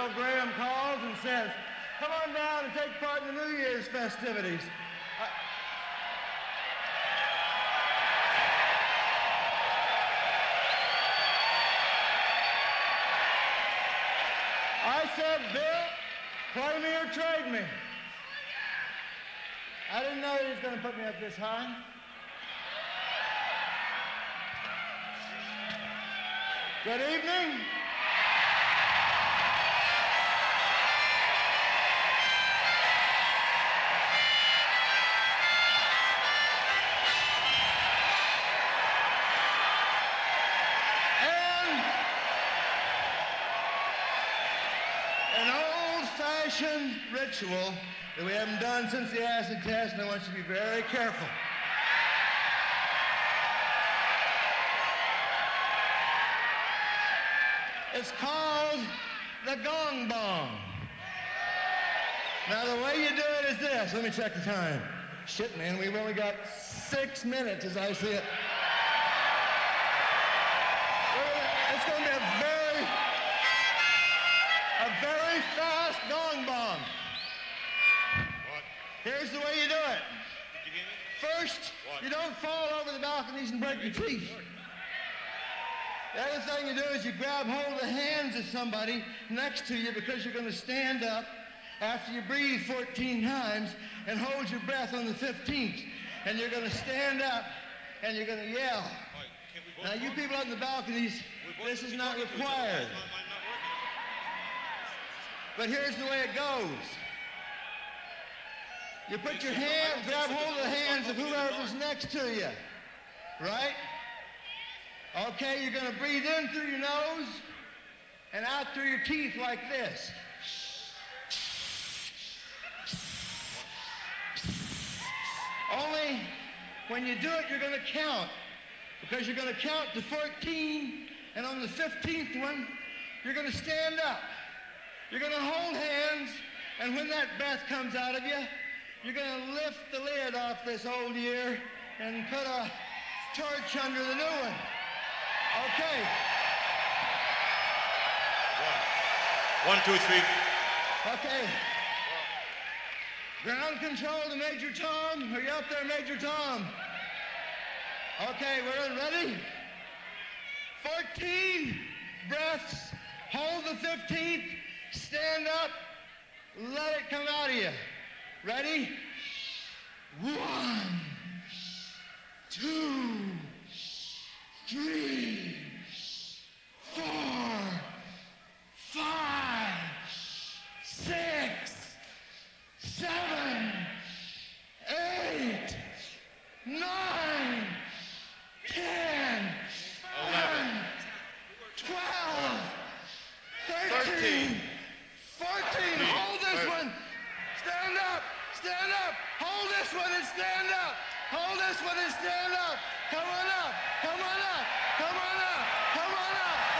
Bill Graham calls and says, come on down and take part in the New Year's festivities. I said, Bill, play me or trade me. I didn't know he was going to put me up this high. Good evening. Old-fashioned ritual that we haven't done since the acid test, and I want you to be very careful. It's called the gong bong. Now, the way you do it is this. Let me check the time. Shit, man, we've only got six minutes as I see it. It's going to be a very, a very fast gong bong. Here's the way you do it. First, you don't fall over the balconies and break your teeth. The other thing you do is you grab hold of the hands of somebody next to you because you're going to stand up after you breathe 14 times and hold your breath on the 15th. And you're going to stand up and you're going to yell. Now, you people on the balconies, this is not required. But here's the way it goes. You put your hand, grab hold of the hands of whoever's next to you, right? Okay, you're going to breathe in through your nose and out through your teeth like this. Only when you do it, you're going to count because you're going to count to 14, and on the 15th one, you're going to stand up. You're going to hold hands, and when that breath comes out of you, you're going to lift the lid off this old year and put a torch under the new one. Okay. One, two, three. Okay. Ground control to Major Tom. Are you up there, Major Tom? Okay, we're. Ready? 14 breaths. Hold the 15th. Stand up. Let it come out of you. Ready? One, two, three, four, five, six, seven, eight, nine, ten, eleven, twelve, thirteen, fourteen. Hold this one. Stand up. Stand up. Hold this one and stand up. Hold this one and stand up. Come on up. Come on up. Come on up. Come on up.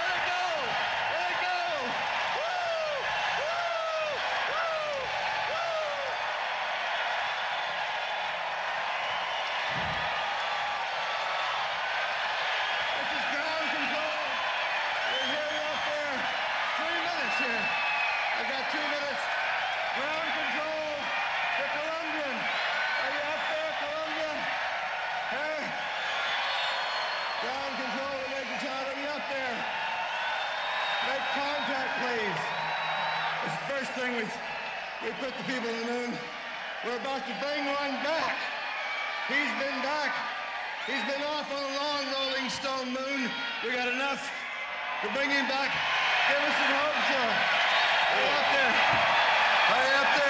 thing we, we put the people in the moon. We're about to bring one back. He's been back. He's been off on a long rolling stone moon. We got enough to bring him back. Give us some hope, sir. Hurry up there. Hurry up there.